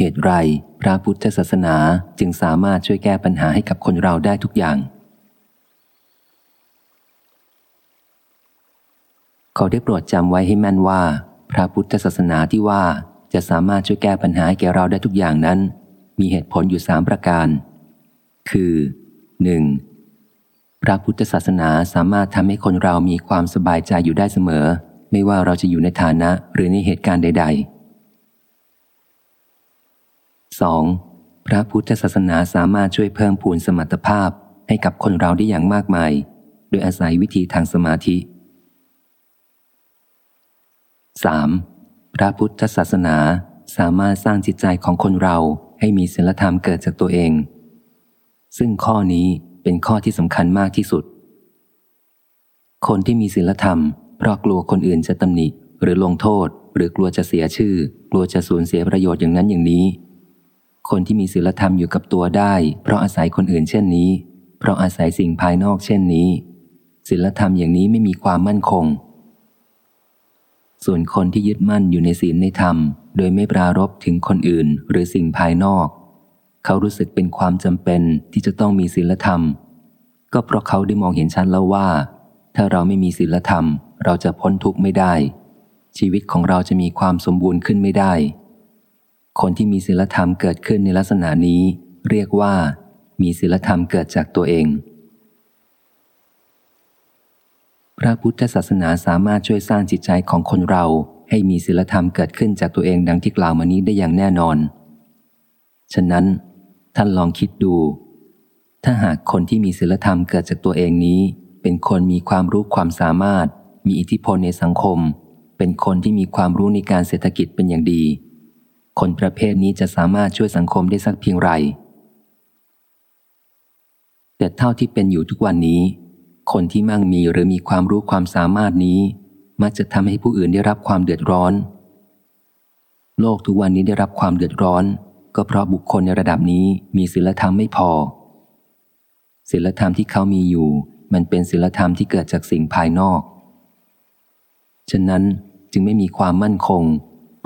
เหตุไรพระพุทธศาสนาจึงสามารถช่วยแก้ปัญหาให้กับคนเราได้ทุกอย่าง ขอได้โปรดจำไว้ให้แม่นว่า พระพุทธศาสนาที่ว่าจะสามารถช่วยแก้ปัญหาแก่เราได้ทุกอย่างนั้น มีเหตุผลอยู่สามประการ คือ 1. พระพุทธศาสนาสามารถทำให้คนเรามีความสบายใจอยู่ได้เสมอ ไม่ว่าเราจะอยู่ในฐานะหรือในเหตุการณ์ใด ๆ 2. พระพุทธศาสนาสามารถช่วยเพิ่มพูนสมรรถภาพให้กับคนเราได้อย่างมากมาย โดยอาศัยวิธีทางสมาธิ 3. พระพุทธศาสนาสามารถสร้างจิตใจของคนเราให้มีศีลธรรมเกิดจากตัวเอง ซึ่งข้อนี้เป็นข้อที่สำคัญมากที่สุด คนที่มีศีลธรรม เพราะกลัวคนอื่นจะตำหนิหรือลงโทษ หรือกลัวจะเสียชื่อ กลัวจะสูญเสียประโยชน์อย่างนั้นอย่างนี้ คนที่มีศีลธรรมอยู่กับตัวได้ เพราะอาศัยคนอื่นเช่นนี้ เพราะอาศัยสิ่งภายนอกเช่นนี้ศีลธรรมอย่างนี้ไม่มีความมั่นคง ส่วนคนที่ยึดมั่นอยู่ในศีลในธรรม โดยไม่ปรารบถึงคนอื่นหรือสิ่งภายนอก เขารู้สึกเป็นความจำเป็นที่จะต้องมีศีลธรรม ก็เพราะเขาได้มองเห็นชัดแล้วว่า ถ้าเราไม่มีศีลธรรม เราจะพ้นทุกข์ไม่ได้ ชีวิตของเราจะมีความสมบูรณ์ขึ้นไม่ได้ คนที่มีศีลธรรมเกิดขึ้นในลักษณะนี้ เรียกว่า มีศีลธรรมเกิดจากตัวเอง พระพุทธศาสนาสามารถช่วยสร้างจิตใจของคนเราให้มีศีลธรรมเกิดขึ้นจากตัวเองดังที่กล่าวมานี้ได้อย่างแน่นอน ฉะนั้น ท่านลองคิดดู ถ้าหากคนที่มีศีลธรรมเกิดจากตัวเองนี้ เป็นคนมีความรู้ความสามารถ มีอิทธิพลในสังคม เป็นคนที่มีความรู้ในการเศรษฐกิจเป็นอย่างดี คนประเภทนี้จะสามารถช่วยสังคมได้สักเพียงไร แต่เท่าที่เป็นอยู่ทุกวันนี้ คนที่มั่งมีหรือมีความรู้ความสามารถนี้ มักจะทำให้ผู้อื่นได้รับความเดือดร้อน โลกทุกวันนี้ได้รับความเดือดร้อน ก็เพราะบุคคลในระดับนี้มีศีลธรรมไม่พอศีลธรรมที่เขามีอยู่ มันเป็นศีลธรรมที่เกิดจากสิ่งภายนอก ฉะนั้นจึงไม่มีความมั่นคง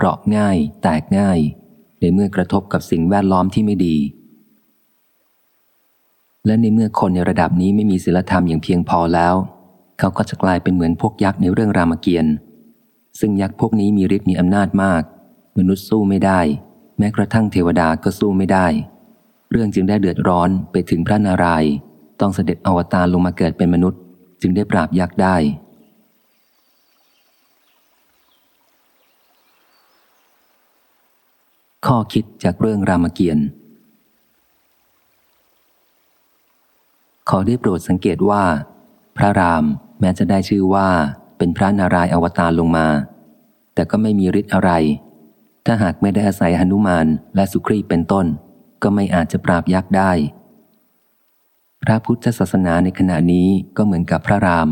เปราะง่าย แตกง่าย ในเมื่อกระทบกับสิ่งแวดล้อมที่ไม่ดี และในเมื่อคนในระดับนี้ไม่มีศีลธรรมอย่างเพียงพอแล้ว เขาก็จะกลายเป็นเหมือนพวกยักษ์ในเรื่องรามเกียรติ์ซึ่งยักษ์พวกนี้มีฤทธิ์มีอำนาจมาก มนุษย์สู้ไม่ได้ แม้กระทั่งเทวดาก็สู้ไม่ได้ เรื่องจึงได้เดือดร้อนไปถึงพระนารายณ์ต้องเสด็จอวตารลงมาเกิดเป็นมนุษย์ จึงได้ปราบยักษ์ได้ ข้อคิดจากเรื่องรามเกียรติ์ขอได้โปรดสังเกตว่า พระรามแม้จะได้ชื่อว่าเป็นพระนารายณ์อวตารลงมา แต่ก็ไม่มีฤทธิ์อะไร ถ้าหากไม่ได้อาศัยหนุมานและสุครีเป็นต้น ก็ไม่อาจจะปราบยักษ์ได้ พระพุทธศาสนาในขณะนี้ก็เหมือนกับพระราม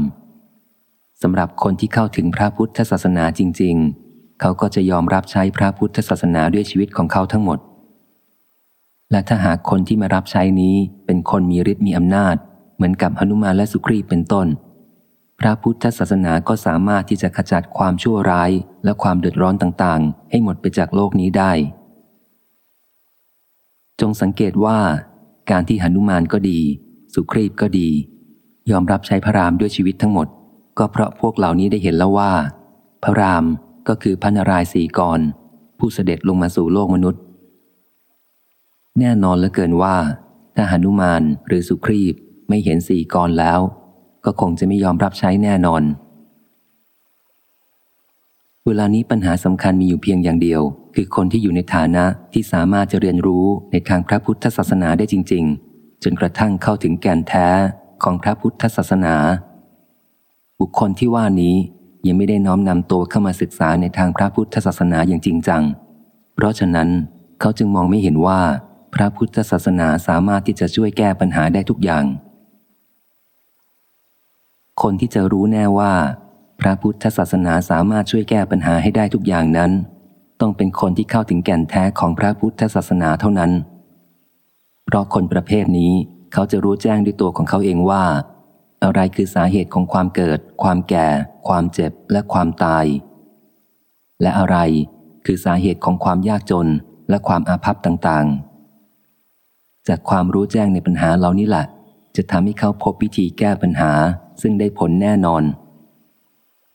สำหรับคนที่เข้าถึงพระพุทธศาสนาจริง ๆ เขาก็จะยอมรับใช้พระพุทธศาสนาด้วยชีวิตของเขาทั้งหมด และถ้าหากคนที่มารับใช้นี้เป็นคนมีฤทธิ์มีอำนาจ เหมือนกับหนุมานและสุครีเป็นต้น พระพุทธศาสนาก็สามารถที่จะขจัดความชั่วร้ายและความเดือดร้อนต่างๆ ให้หมดไปจากโลกนี้ได้ จงสังเกตว่า การที่หนุมานก็ดี สุครีบก็ดี ยอมรับใช้พระรามด้วยชีวิตทั้งหมด ก็เพราะพวกเหล่านี้ได้เห็นแล้วว่า พระราม ก็คือพระนารายณ์สีกร ผู้เสด็จลงมาสู่โลกมนุษย์ แน่นอนเหลือเกินว่า ถ้าหนุมานหรือสุครีบไม่เห็นสี่กรแล้ว ก็คงจะไม่ยอมรับใช้แน่นอน เวลานี้ปัญหาสำคัญมีอยู่เพียงอย่างเดียว คือคนที่อยู่ในฐานะที่สามารถจะเรียนรู้ในทางพระพุทธศาสนาได้จริง ๆ จนกระทั่งเข้าถึงแก่นแท้ของพระพุทธศาสนา บุคคลที่ว่านี้ ยังไม่ได้น้อมนำตัวเข้ามาศึกษาในทางพระพุทธศาสนาอย่างจริงจัง เพราะฉะนั้นเขาจึงมองไม่เห็นว่า พระพุทธศาสนาสามารถที่จะช่วยแก้ปัญหาได้ทุกอย่าง คนที่จะรู้แน่ว่า พระพุทธศาสนาสามารถช่วยแก้ปัญหาให้ได้ทุกอย่างนั้น ต้องเป็นคนที่เข้าถึงแก่นแท้ของพระพุทธศาสนาเท่านั้น เพราะคนประเภทนี้เขาจะรู้แจ้งด้วยตัวของเขาเองว่า อะไรคือสาเหตุของความเกิด ความแก่ ความเจ็บและความตาย และอะไรคือสาเหตุของความยากจนและความอาภัพต่างๆ จากความรู้แจ้งในปัญหาเหล่านี้แหละจะทำให้เขาพบวิธีแก้ปัญหาซึ่งได้ผลแน่นอน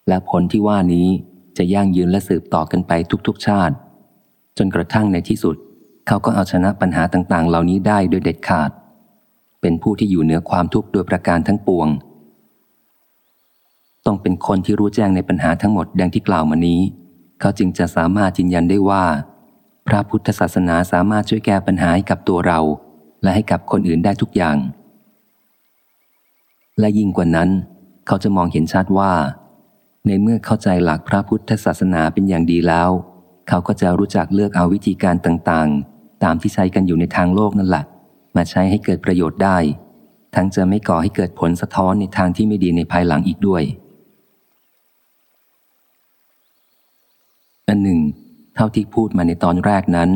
และผลที่ว่านี้จะยั่งยืนและสืบต่อกันไปทุกๆชาติ จนกระทั่งในที่สุด เขาก็เอาชนะปัญหาต่างๆ เหล่านี้ได้โดยเด็ดขาด เป็นผู้ที่อยู่เหนือความทุกข์โดยประการทั้งปวง ต้องเป็นคนที่รู้แจ้งในปัญหาทั้งหมดดังที่กล่าวมานี้ เขาจึงจะสามารถยืนยันได้ว่า พระพุทธศาสนาสามารถช่วยแก้ปัญหาให้กับตัวเรา และให้กับคนอื่นได้ทุกอย่าง และยิ่งกว่านั้น เขาจะมองเห็นชัดว่า ในเมื่อเข้าใจหลักพระพุทธศาสนาเป็นอย่างดีแล้ว เขาก็จะรู้จักเลือกเอาวิธีการต่างๆ ตามที่ใช้กันอยู่ในทางโลกนั่นแหละ มาใช้ให้เกิดประโยชน์ได้ ทั้งจะไม่ก่อให้เกิดผลสะท้อนในทางที่ไม่ดีในภายหลังอีกด้วย อันหนึ่ง เท่าที่พูดมาในตอนแรกนั้น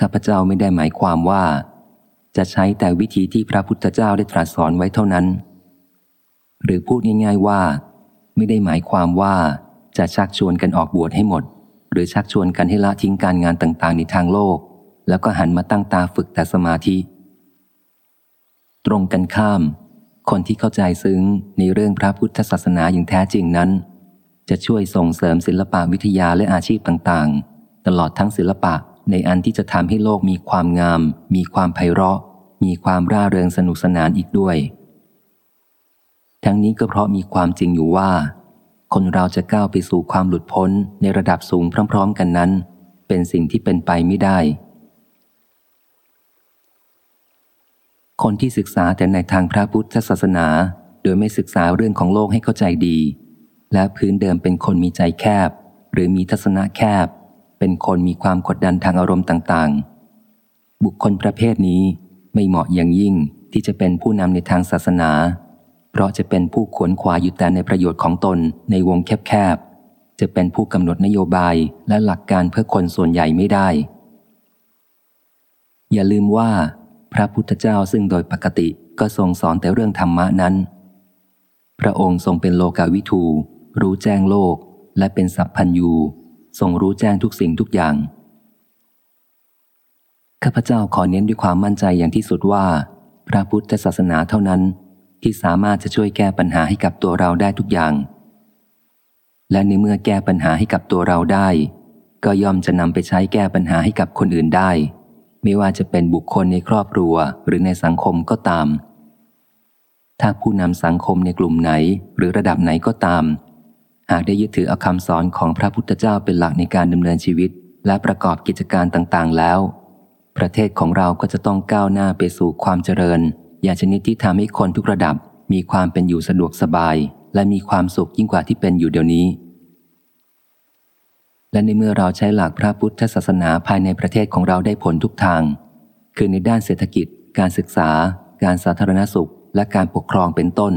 ข้าพเจ้าไม่ได้หมายความว่า จะใช้แต่วิธีที่พระพุทธเจ้าได้ตรัสสอนไว้เท่านั้น หรือพูดง่าย ๆว่า ไม่ได้หมายความว่าจะชักชวนกันออกบวชให้หมด หรือชักชวนกันให้ละทิ้งการงานต่างๆ ในทางโลก แล้วก็หันมาตั้งตาฝึกแต่สมาธิ ตรงกันข้าม คนที่เข้าใจซึ้งในเรื่องพระพุทธศาสนาอย่างแท้จริงนั้น จะช่วยส่งเสริมศิลปะวิทยาและอาชีพต่างๆ ตลอดทั้งศิลปะในอันที่จะทำให้โลกมีความงาม มีความไพเราะ มีความร่าเริงสนุกสนานอีกด้วย ทั้งนี้ก็เพราะมีความจริงอยู่ว่า คนเราจะก้าวไปสู่ความหลุดพ้นในระดับสูงพร้อม ๆ กันนั้น เป็นสิ่งที่เป็นไปไม่ได้ คนที่ศึกษาแต่ในทางพระพุทธศาสนา โดยไม่ศึกษาเรื่องของโลกให้เข้าใจดี และพื้นเดิมเป็นคนมีใจแคบ หรือมีทัศนะแคบ เป็นคนมีความกดดันทางอารมณ์ต่างๆ บุคคลประเภทนี้ไม่เหมาะอย่างยิ่งที่จะเป็นผู้นำในทางศาสนา เพราะจะเป็นผู้ขวนขวายอยู่แต่ในประโยชน์ของตนในวงแคบๆ จะเป็นผู้กำหนดนโยบายและหลักการเพื่อคนส่วนใหญ่ไม่ได้ อย่าลืมว่า พระพุทธเจ้าซึ่งโดยปกติก็ทรงสอนแต่เรื่องธรรมะนั้น พระองค์ทรงเป็นโลกาวิทู รู้แจ้งโลกและเป็นสัพพัญยูทรงรู้แจ้งทุกสิ่งทุกอย่าง ข้าพเจ้าขอเน้นด้วยความมั่นใจอย่างที่สุดว่า พระพุทธศาสนาเท่านั้น ที่สามารถจะช่วยแก้ปัญหาให้กับตัวเราได้ทุกอย่าง และในเมื่อแก้ปัญหาให้กับตัวเราได้ ก็ย่อมจะนำไปใช้แก้ปัญหาให้กับคนอื่นได้ ไม่ว่าจะเป็นบุคคลในครอบครัวหรือในสังคมก็ตาม ถ้าผู้นำสังคมในกลุ่มไหนหรือระดับไหนก็ตาม หากได้ยึดถือเอาคำสอนของพระพุทธเจ้าเป็นหลักในการดำเนินชีวิต และประกอบกิจการต่างๆแล้ว ประเทศของเราก็จะต้องก้าวหน้าไปสู่ความเจริญ อย่างชนิดที่ทำให้คนทุกระดับมีความเป็นอยู่สะดวกสบาย และมีความสุขยิ่งกว่าที่เป็นอยู่เดี๋ยวนี้ และในเมื่อเราใช้หลักพระพุทธศาสนาภายในประเทศของเราได้ผลทุกทาง คือในด้านเศรษฐกิจ การศึกษา การสาธารณสุข และการปกครองเป็นต้น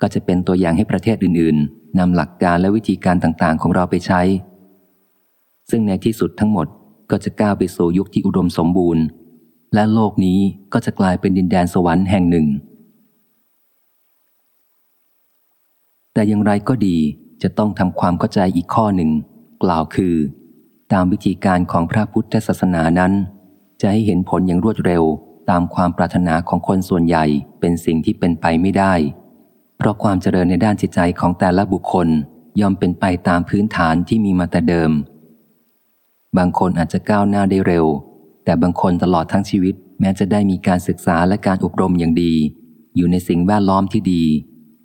ก็จะเป็นตัวอย่างให้ประเทศอื่น ๆนำหลักการและวิธีการต่างๆ ของเราไปใช้ ซึ่งในที่สุดทั้งหมดก็จะก้าวไปสู่ยุคที่อุดมสมบูรณ์ และโลกนี้ก็จะกลายเป็นดินแดนสวรรค์แห่งหนึ่ง แต่อย่างไรก็ดีจะต้องทำความเข้าใจอีกข้อหนึ่ง กล่าวคือ ตามวิธีการของพระพุทธศาสนานั้น จะให้เห็นผลอย่างรวดเร็วตามความปรารถนาของคนส่วนใหญ่เป็นสิ่งที่เป็นไปไม่ได้ เพราะความเจริญในด้านจิตใจของแต่ละบุคคลย่อมเป็นไปตามพื้นฐานที่มีมาแต่เดิม บางคนอาจจะก้าวหน้าได้เร็ว แต่บางคนตลอดทั้งชีวิต แม้จะได้มีการศึกษาและการอบรมอย่างดี อยู่ในสิ่งแวดล้อมที่ดี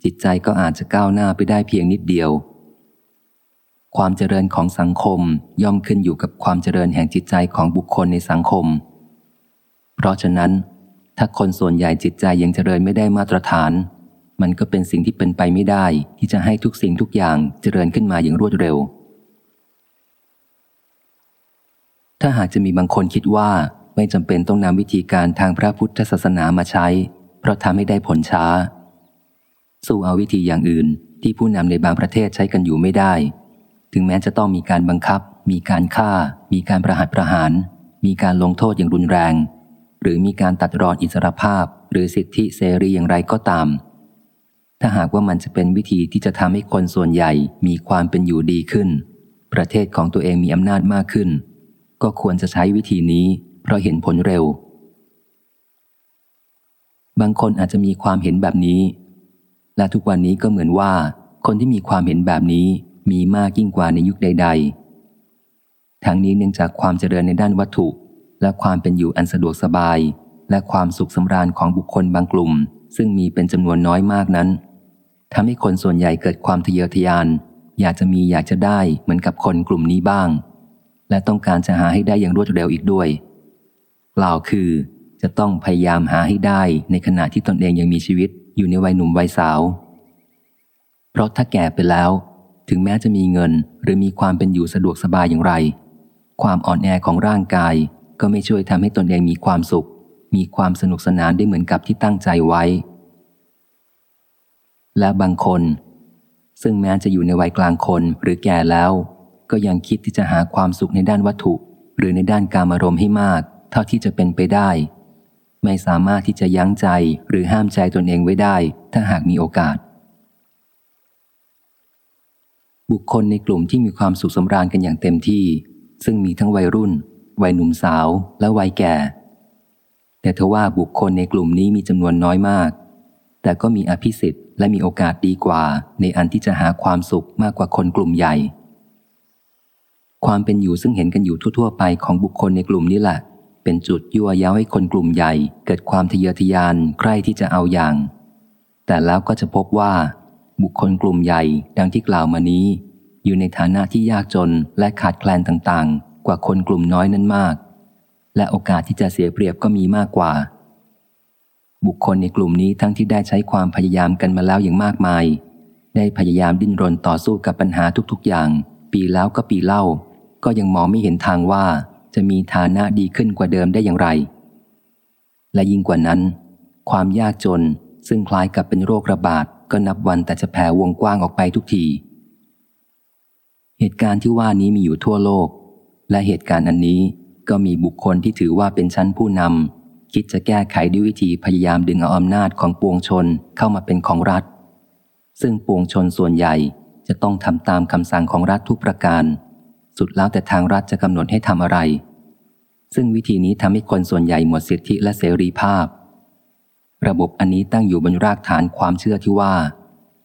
จิตใจก็อาจจะก้าวหน้าไปได้เพียงนิดเดียว ความเจริญของสังคมย่อมขึ้นอยู่กับความเจริญแห่งจิตใจของบุคคลในสังคม เพราะฉะนั้น ถ้าคนส่วนใหญ่จิตใจยังเจริญไม่ได้มาตรฐาน มันก็เป็นสิ่งที่เป็นไปไม่ได้ ที่จะให้ทุกสิ่งทุกอย่างเจริญขึ้นมาอย่างรวดเร็ว ถ้าหากจะมีบางคนคิดว่าไม่จำเป็นต้องนำวิธีการทางพระพุทธศาสนามาใช้ เพราะทำให้ได้ผลช้า สู้เอาวิธีอย่างอื่นที่ผู้นำในบางประเทศใช้กันอยู่ไม่ได้ ถึงแม้จะต้องมีการบังคับ มีการฆ่า มีการประหัตประหาร มีการลงโทษอย่างรุนแรง หรือมีการตัดรอนอิสรภาพ หรือสิทธิเสรีอย่างไรก็ตาม ถ้าหากว่ามันจะเป็นวิธีที่จะทำให้คนส่วนใหญ่มีความเป็นอยู่ดีขึ้น ประเทศของตัวเองมีอำนาจมากขึ้น ก็ควรจะใช้วิธีนี้ เพราะเห็นผลเร็ว บางคนอาจจะมีความเห็นแบบนี้ และทุกวันนี้ก็เหมือนว่า คนที่มีความเห็นแบบนี้ มีมากยิ่งกว่าในยุคใด ๆ ทั้งนี้เนื่องจากความเจริญในด้านวัตถุ และความเป็นอยู่อันสะดวกสบาย และความสุขสำราญของบุคคลบางกลุ่ม ซึ่งมีเป็นจำนวนน้อยมากนั้นทำให้คนส่วนใหญ่เกิดความทะเยอทะยาน อยากจะมีอยากจะได้เหมือนกับคนกลุ่มนี้บ้าง และต้องการจะหาให้ได้อย่างรวดเร็วอีกด้วยกล่าวคือจะต้องพยายามหาให้ได้ในขณะที่ตนเองยังมีชีวิตอยู่ในวัยหนุ่มวัยสาว เพราะถ้าแก่ไปแล้ว ถึงแม้จะมีเงินหรือมีความเป็นอยู่สะดวกสบายอย่างไร ความอ่อนแอของร่างกายก็ไม่ช่วยทำให้ตนเองมีความสุข มีความสนุกสนานได้เหมือนกับที่ตั้งใจไว้ และบางคน ซึ่งแม้จะอยู่ในวัยกลางคนหรือแก่แล้ว ก็ยังคิดที่จะหาความสุขในด้านวัตถุ หรือในด้านการอารมณ์ให้มาก เท่าที่จะเป็นไปได้ ไม่สามารถที่จะยั้งใจหรือห้ามใจตนเองไว้ได้ ถ้าหากมีโอกาส บุคคลในกลุ่มที่มีความสุขสำราญกันอย่างเต็มที่ ซึ่งมีทั้งวัยรุ่น วัยหนุ่มสาวและวัยแก่ แต่ทว่าบุคคลในกลุ่มนี้มีจำนวนน้อยมาก แต่ก็มีอภิสิทธิ์และมีโอกาสดีกว่า ในอันที่จะหาความสุขมากกว่าคนกลุ่มใหญ่ ความเป็นอยู่ซึ่งเห็นกันอยู่ทั่ว ๆ ไปของบุคคลในกลุ่มนี้แหละเป็นจุดยั่วย้าให้คนกลุ่มใหญ่ เกิดความทะเยอทะยานใคร่ที่จะเอาอย่าง แต่แล้วก็จะพบว่า บุคคลกลุ่มใหญ่ดังที่กล่าวมานี้ อยู่ในฐานะที่ยากจนและขาดแคลนต่างๆ กว่าคนกลุ่มน้อยนั้นมาก และโอกาสที่จะเสียเปรียบก็มีมากกว่า บุคคลในกลุ่มนี้ทั้งที่ได้ใช้ความพยายามกันมาแล้วอย่างมากมาย ได้พยายามดิ้นรนต่อสู้กับปัญหาทุกๆอย่าง ปีแล้วก็ปีเล่า ก็ยังมองไม่เห็นทางว่าจะมีฐานะดีขึ้นกว่าเดิมได้อย่างไร และยิ่งกว่านั้น ความยากจนซึ่งคล้ายกับเป็นโรคระบาด ก็นับวันแต่จะแผ่วงกว้างออกไปทุกที เหตุการณ์ที่ว่านี้มีอยู่ทั่วโลก และเหตุการณ์อันนี้ก็มีบุคคลที่ถือว่าเป็นชั้นผู้นำคิดจะแก้ไขด้วยวิธีพยายามดึงเอาอำนาจของปวงชนเข้ามาเป็นของรัฐ ซึ่งปวงชนส่วนใหญ่จะต้องทำตามคำสั่งของรัฐทุกประการ สุดแล้วแต่ทางรัฐจะกำหนดให้ทำอะไร ซึ่งวิธีนี้ทำให้คนส่วนใหญ่หมดสิทธิและเสรีภาพ ระบบอันนี้ตั้งอยู่บนรากฐานความเชื่อที่ว่า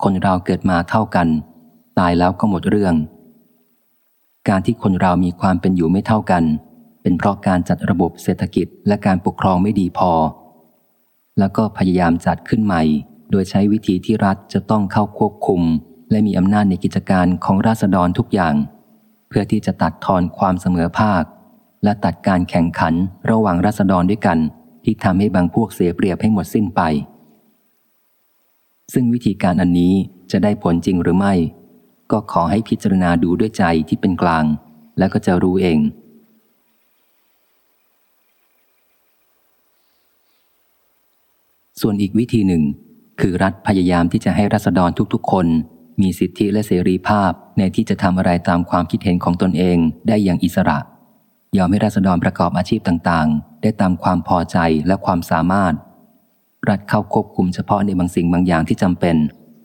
คนเราเกิดมาเท่ากัน ตายแล้วก็หมดเรื่อง การที่คนเรามีความเป็นอยู่ไม่เท่ากัน เป็นเพราะการจัดระบบเศรษฐกิจและการปกครองไม่ดีพอ แล้วก็พยายามจัดขึ้นใหม่ โดยใช้วิธีที่รัฐจะต้องเข้าควบคุม และมีอำนาจในกิจการของราษฎรทุกอย่าง เพื่อที่จะตัดทอนความเสมอภาค และตัดการแข่งขันระหว่างราษฎรด้วยกัน ที่ทำให้บางพวกเสียเปรียบให้หมดสิ้นไป ซึ่งวิธีการอันนี้จะได้ผลจริงหรือไม่ ก็ขอให้พิจารณาดูด้วยใจที่เป็นกลาง แล้วก็จะรู้เอง ส่วนอีกวิธีหนึ่ง คือรัฐพยายามที่จะให้รัษฎรทุกๆ คนมีสิทธิและเสรีภาพในที่จะทำอะไรตามความคิดเห็นของตนเองได้อย่างอิสระ ยอมให้รัษฎรประกอบอาชีพต่างๆ ได้ตามความพอใจและความสามารถ รัฐเข้าควบคุมเฉพาะในบางสิ่งบางอย่างที่จำเป็น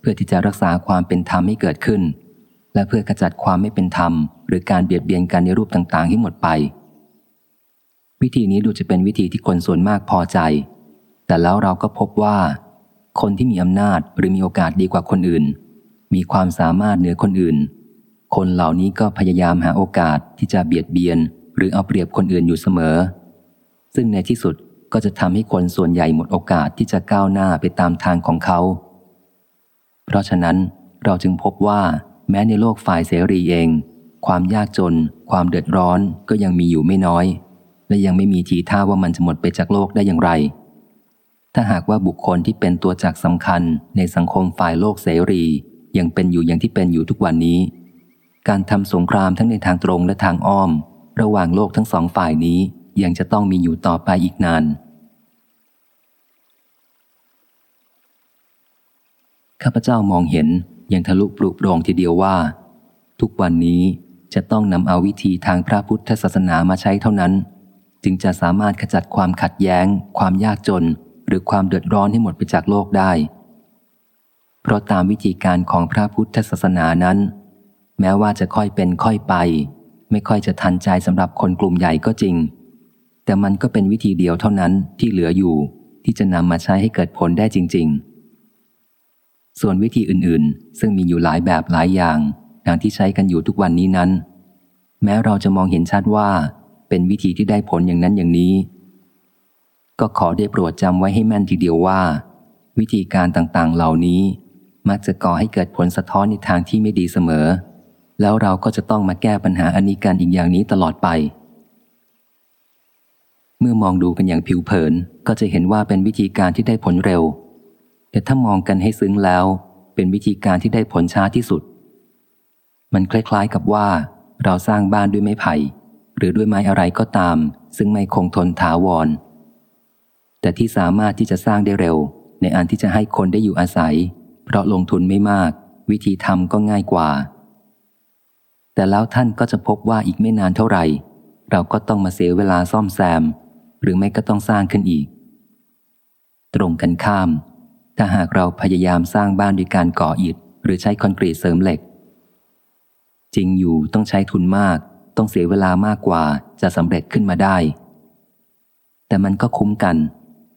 เพื่อที่จะรักษาความเป็นธรรมให้เกิดขึ้น และเพื่อขจัดความไม่เป็นธรรม หรือการเบียดเบียนกันในรูปต่างๆ ให้หมดไป วิธีนี้ดูจะเป็นวิธีที่คนส่วนมากพอใจ แต่แล้วเราก็พบว่า คนที่มีอำนาจหรือมีโอกาสดีกว่าคนอื่น มีความสามารถเหนือคนอื่น คนเหล่านี้ก็พยายามหาโอกาสที่จะเบียดเบียน หรือเอาเปรียบคนอื่นอยู่เสมอ ซึ่งในที่สุดก็จะทำให้คนส่วนใหญ่หมดโอกาสที่จะก้าวหน้าไปตามทางของเขา เพราะฉะนั้นเราจึงพบว่าแม้ในโลกฝ่ายเสรีเอง ความยากจน ความเดือดร้อนก็ยังมีอยู่ไม่น้อย และยังไม่มีทีท่าว่ามันจะหมดไปจากโลกได้อย่างไร ถ้าหากว่าบุคคลที่เป็นตัวจักสำคัญในสังคมฝ่ายโลกเสรี ยังเป็นอยู่อย่างที่เป็นอยู่ทุกวันนี้ การทำสงครามทั้งในทางตรงและทางอ้อม ระหว่างโลกทั้งสองฝ่ายนี้ยังจะต้องมีอยู่ต่อไปอีกนาน ข้าพเจ้ามองเห็นยังทะลุปลุกโปรงทีเดียวว่า ทุกวันนี้จะต้องนำเอาวิธีทางพระพุทธศาสนามาใช้เท่านั้น จึงจะสามารถขจัดความขัดแย้ง ความยากจน หรือความเดือดร้อนให้หมดไปจากโลกได้ เพราะตามวิธีการของพระพุทธศาสนานั้น แม้ว่าจะค่อยเป็นค่อยไป ไม่ค่อยจะทันใจสำหรับคนกลุ่มใหญ่ก็จริง แต่มันก็เป็นวิธีเดียวเท่านั้นที่เหลืออยู่ ที่จะนำมาใช้ให้เกิดผลได้จริง ๆ ส่วนวิธีอื่นๆ ซึ่งมีอยู่หลายแบบหลายอย่างดังที่ใช้กันอยู่ทุกวันนี้นั้น แม้เราจะมองเห็นชัดว่า เป็นวิธีที่ได้ผลอย่างนั้นอย่างนี้ ก็ขอได้โปรดจำไว้ให้แม่นทีเดียวว่า วิธีการต่างๆ เหล่านี้ มักจะก่อให้เกิดผลสะท้อนในทางที่ไม่ดีเสมอ แล้วเราก็จะต้องมาแก้ปัญหาอันนี้กันอีกอย่างนี้ตลอดไป เมื่อมองดูกันอย่างผิวเผินก็จะเห็นว่าเป็นวิธีการที่ได้ผลเร็ว แต่ถ้ามองกันให้ซึ้งแล้ว เป็นวิธีการที่ได้ผลช้าที่สุด มันคล้ายๆกับว่าเราสร้างบ้านด้วยไม้ไผ่ หรือด้วยไม้อะไรก็ตาม ซึ่งไม่คงทนถาวร แต่ที่สามารถที่จะสร้างได้เร็ว ในอันที่จะให้คนได้อยู่อาศัย เพราะลงทุนไม่มาก วิธีทำก็ง่ายกว่า แต่แล้วท่านก็จะพบว่าอีกไม่นานเท่าไหร่ เราก็ต้องมาเสียเวลาซ่อมแซม หรือไม่ก็ต้องสร้างขึ้นอีก ตรงกันข้าม ถ้าหากเราพยายามสร้างบ้านด้วยการก่ออิฐ หรือใช้คอนกรีตเสริมเหล็ก จริงอยู่ต้องใช้ทุนมาก ต้องเสียเวลามากกว่าจะสำเร็จขึ้นมาได้ แต่มันก็คุ้มกัน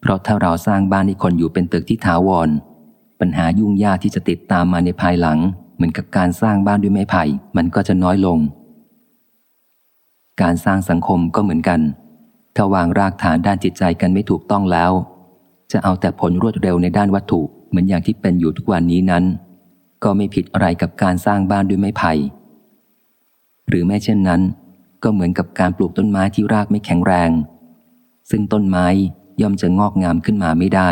เพราะถ้าเราสร้างบ้านให้คนอยู่เป็นตึกที่ถาวร ปัญหายุ่งยากที่จะติดตามมาในภายหลัง เหมือนกับการสร้างบ้านด้วยไม้ไผ่ มันก็จะน้อยลง การสร้างสังคมก็เหมือนกัน ถ้าวางรากฐานด้านจิตใจกันไม่ถูกต้องแล้ว จะเอาแต่ผลรวดเร็วในด้านวัตถุเหมือนอย่างที่เป็นอยู่ทุกวันนี้นั้น ก็ไม่ผิดอะไรกับการสร้างบ้านด้วยไม้ไผ่ หรือแม้เช่นนั้น ก็เหมือนกับการปลูกต้นไม้ที่รากไม่แข็งแรง ซึ่งต้นไม้ย่อมจะงอกงามขึ้นมาไม่ได้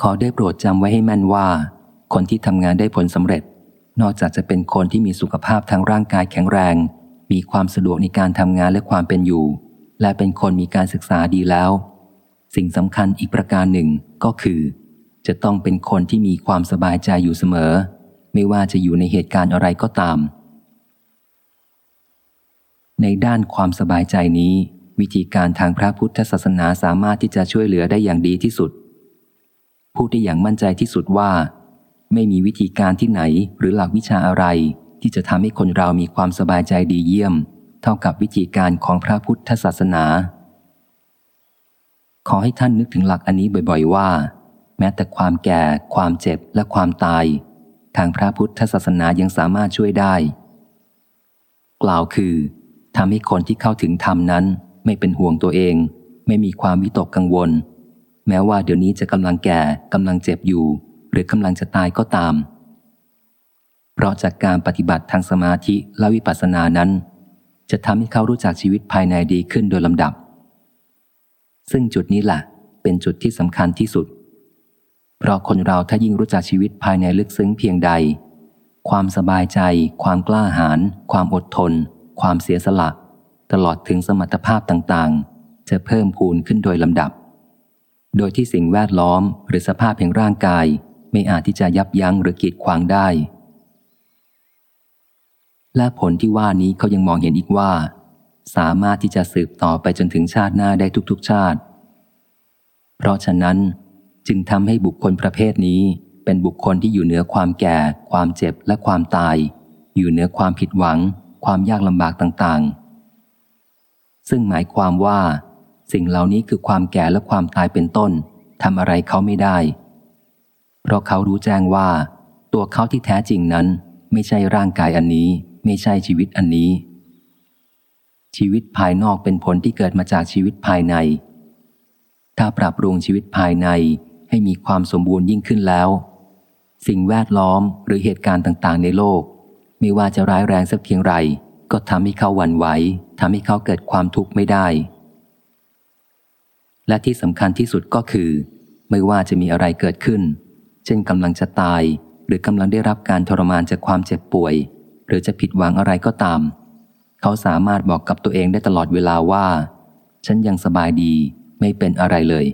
ขอได้โปรดจำไว้ให้แม่นว่า คนที่ทำงานได้ผลสำเร็จ นอกจากจะเป็นคนที่มีสุขภาพทางร่างกายแข็งแรง มีความสะดวกในการทำงานและความเป็นอยู่ และเป็นคนมีการศึกษาดีแล้ว สิ่งสำคัญอีกประการหนึ่งก็คือ จะต้องเป็นคนที่มีความสบายใจอยู่เสมอ ไม่ว่าจะอยู่ในเหตุการณ์อะไรก็ตาม ในด้านความสบายใจนี้ วิธีการทางพระพุทธศาสนาสามารถที่จะช่วยเหลือได้อย่างดีที่สุด พูดได้อย่างมั่นใจที่สุดว่า ไม่มีวิธีการที่ไหนหรือหลักวิชาอะไร ที่จะทำให้คนเรามีความสบายใจดีเยี่ยม เท่ากับวิธีการของพระพุทธศาสนา ขอให้ท่านนึกถึงหลักอันนี้บ่อยๆว่า แม้แต่ความแก่ ความเจ็บและความตาย ทางพระพุทธศาสนายังสามารถช่วยได้ กล่าวคือทำให้คนที่เข้าถึงธรรมนั้น ไม่เป็นห่วงตัวเอง ไม่มีความวิตกกังวล แม้ว่าเดี๋ยวนี้จะกำลังแก่กำลังเจ็บอยู่ หรือกำลังจะตายก็ตาม เพราะจากการปฏิบัติทางสมาธิและวิปัสสนานั้น จะทำให้เขารู้จักชีวิตภายในดีขึ้นโดยลำดับ ซึ่งจุดนี้แหละเป็นจุดที่สำคัญที่สุด เพราะคนเราถ้ายิ่งรู้จักชีวิตภายในลึกซึ้งเพียงใด ความสบายใจ ความกล้าหาญความอดทน ความเสียสละ ตลอดถึงสมรรถภาพต่างๆ จะเพิ่มพูนขึ้นโดยลำดับ โดยที่สิ่งแวดล้อมหรือสภาพแห่งร่างกาย ไม่อาจที่จะยับยั้งหรือกีดขวางได้ และผลที่ว่านี้เขายังมองเห็นอีกว่า สามารถที่จะสืบต่อไปจนถึงชาติหน้าได้ทุกๆชาติ เพราะฉะนั้นจึงทำให้บุคคลประเภทนี้เป็นบุคคลที่อยู่เหนือความแก่ ความเจ็บและความตาย อยู่เหนือความผิดหวัง ความยากลำบากต่างๆ ซึ่งหมายความว่า สิ่งเหล่านี้คือความแก่และความตายเป็นต้นทำอะไรเขาไม่ได้ เพราะเขารู้แจ้งว่า ตัวเขาที่แท้จริงนั้น ไม่ใช่ร่างกายอันนี้ ไม่ใช่ชีวิตอันนี้ ชีวิตภายนอกเป็นผลที่เกิดมาจากชีวิตภายใน ถ้าปรับปรุงชีวิตภายในให้มีความสมบูรณ์ยิ่งขึ้นแล้ว สิ่งแวดล้อมหรือเหตุการณ์ต่างๆ ในโลก ไม่ว่าจะร้ายแรงสักเพียงไร ก็ทำให้เขาหวั่นไหวทำให้เขาเกิดความทุกข์ไม่ได้ และที่สำคัญที่สุดก็คือ ไม่ว่าจะมีอะไรเกิดขึ้น เช่นกำลังจะตาย หรือกำลังได้รับการทรมานจากความเจ็บป่วย หรือจะผิดหวังอะไรก็ตาม เขาสามารถบอกกับตัวเองได้ตลอดเวลาว่า ฉันยังสบายดีไม่เป็นอะไรเลย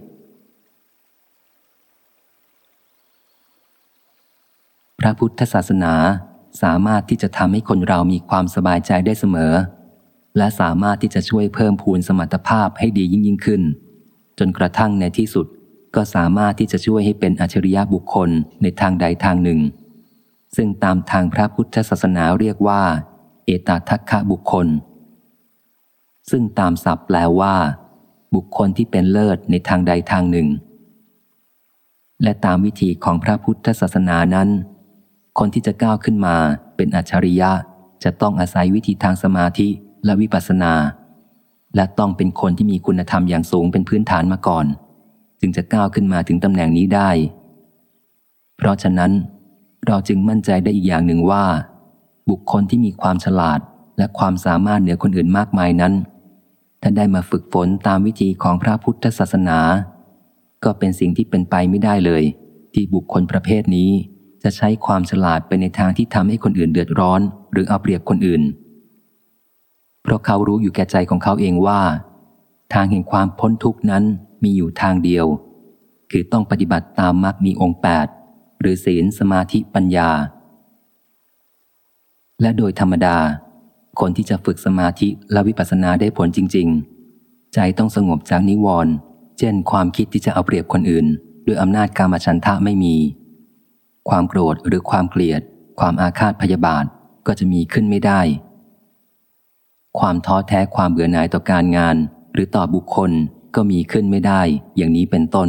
พระพุทธศาสนาสามารถที่จะทำให้คนเรามีความสบายใจได้เสมอ และสามารถที่จะช่วยเพิ่มพูนสมรรถภาพให้ดียิ่งยิ่งขึ้น จนกระทั่งในที่สุดก็สามารถที่จะช่วยให้เป็นอัจฉริยะบุคคลในทางใดทางหนึ่ง ซึ่งตามทางพระพุทธศาสนาเรียกว่า เอตทัคคะบุคคล ซึ่งตามศัพท์แปลว่า บุคคลที่เป็นเลิศในทางใดทางหนึ่ง และตามวิธีของพระพุทธศาสนานั้น คนที่จะก้าวขึ้นมาเป็นอัจฉริยะจะต้องอาศัยวิธีทางสมาธิและวิปัสสนา และต้องเป็นคนที่มีคุณธรรมอย่างสูงเป็นพื้นฐานมาก่อน จึงจะก้าวขึ้นมาถึงตำแหน่งนี้ได้ เพราะฉะนั้น เราจึงมั่นใจได้อีกอย่างหนึ่งว่า บุคคลที่มีความฉลาดและความสามารถเหนือคนอื่นมากมายนั้น ถ้าได้มาฝึกฝนตามวิธีของพระพุทธศาสนา ก็เป็นสิ่งที่เป็นไปไม่ได้เลย ที่บุคคลประเภทนี้จะใช้ความฉลาดไปในทางที่ทำให้คนอื่นเดือดร้อน หรือเอาเปรียบคนอื่น เพราะเขารู้อยู่แก่ใจของเขาเองว่า ทางแห่งความพ้นทุกนั้นมีอยู่ทางเดียว คือต้องปฏิบัติตามมรรคมีองค์แปดหรือศีลสมาธิปัญญา และโดยธรรมดา คนที่จะฝึกสมาธิและวิปัสสนาได้ผลจริง ๆ ใจต้องสงบจากนิวรณ์เช่น ความคิดที่จะเอาเปรียบคนอื่น ด้วยอำนาจการมฉันทะไม่มี ความโกรธหรือความเกลียด ความอาฆาตพยาบาทก็จะมีขึ้นไม่ได้ ความท้อแท้ความเบื่อหน่ายต่อการงาน หรือต่อบุคคลก็มีขึ้นไม่ได้ อย่างนี้เป็นต้น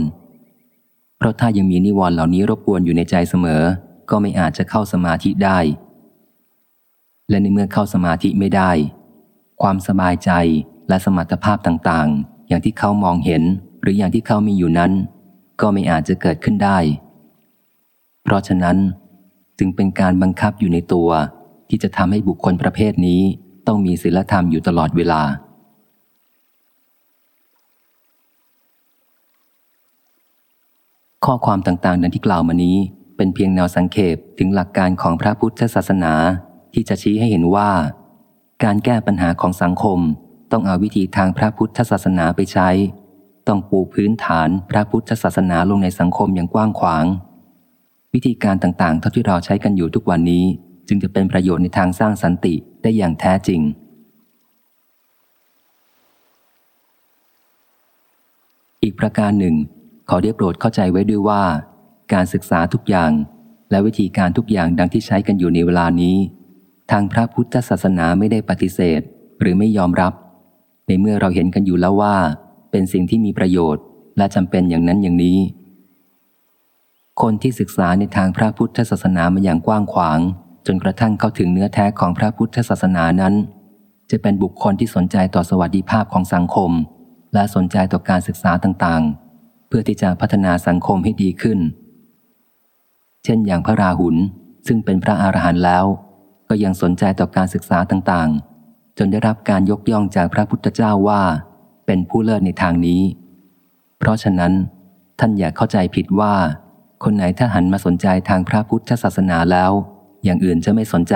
เพราะถ้ายังมีนิวรณ์เหล่านี้รบกวนอยู่ในใจเสมอ ก็ไม่อาจจะเข้าสมาธิได้ และในเมื่อเข้าสมาธิไม่ได้ ความสบายใจและสมรรถภาพต่างๆ อย่างที่เขามองเห็น หรืออย่างที่เขามีอยู่นั้น ก็ไม่อาจจะเกิดขึ้นได้ เพราะฉะนั้นจึงเป็นการบังคับอยู่ในตัวที่จะทำให้บุคคลประเภทนี้ ต้องมีศีลธรรมอยู่ตลอดเวลา ข้อความต่างๆ ดังที่กล่าวมานี้เป็นเพียงแนวสังเขปถึงหลักการของพระพุทธศาสนาที่จะชี้ให้เห็นว่า การแก้ปัญหาของสังคมต้องเอาวิธีทางพระพุทธศาสนาไปใช้ ต้องปูพื้นฐานพระพุทธศาสนาลงในสังคมอย่างกว้างขวาง วิธีการต่างๆ เท่าที่เราใช้กันอยู่ทุกวันนี้ จึงจะเป็นประโยชน์ในทางสร้างสันติ ได้อย่างแท้จริง อีกประการหนึ่ง ขอเรียบโปรดเข้าใจไว้ด้วยว่า การศึกษาทุกอย่างและวิธีการทุกอย่างดังที่ใช้กันอยู่ในเวลานี้ ทางพระพุทธศาสนาไม่ได้ปฏิเสธ หรือไม่ยอมรับ ในเมื่อเราเห็นกันอยู่แล้วว่า เป็นสิ่งที่มีประโยชน์ และจำเป็นอย่างนั้นอย่างนี้ คนที่ศึกษาในทางพระพุทธศาสนามาอย่างกว้างขวาง จนกระทั่งเข้าถึงเนื้อแท้ของพระพุทธศาสนานั้น จะเป็นบุคคลที่สนใจต่อสวัสดิภาพของสังคม และสนใจต่อการศึกษาต่างๆ เพื่อที่จะพัฒนาสังคมให้ดีขึ้น เช่นอย่างพระราหุลซึ่งเป็นพระอรหันต์แล้ว ก็ยังสนใจต่อการศึกษาต่างๆ จนได้รับการยกย่องจากพระพุทธเจ้าว่า เป็นผู้เลิศในทางนี้ เพราะฉะนั้น ท่านอย่าเข้าใจผิดว่า คนไหนถ้าหันมาสนใจทางพระพุทธศาสนาแล้ว อย่างอื่นจะไม่สนใจ